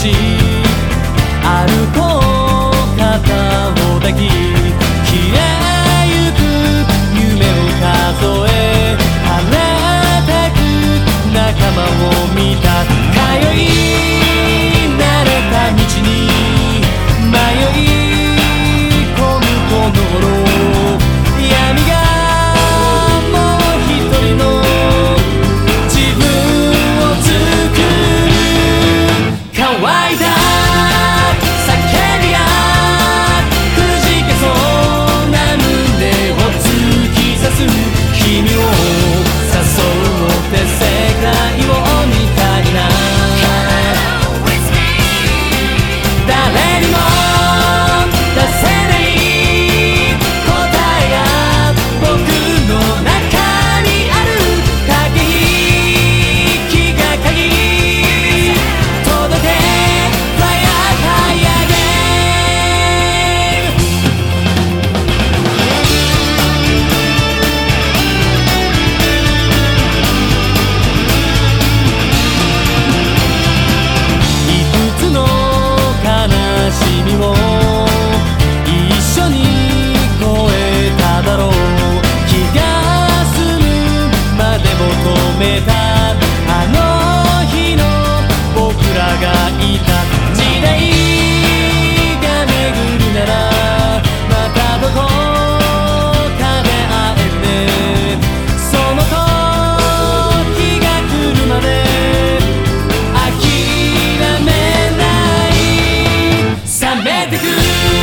assim. you.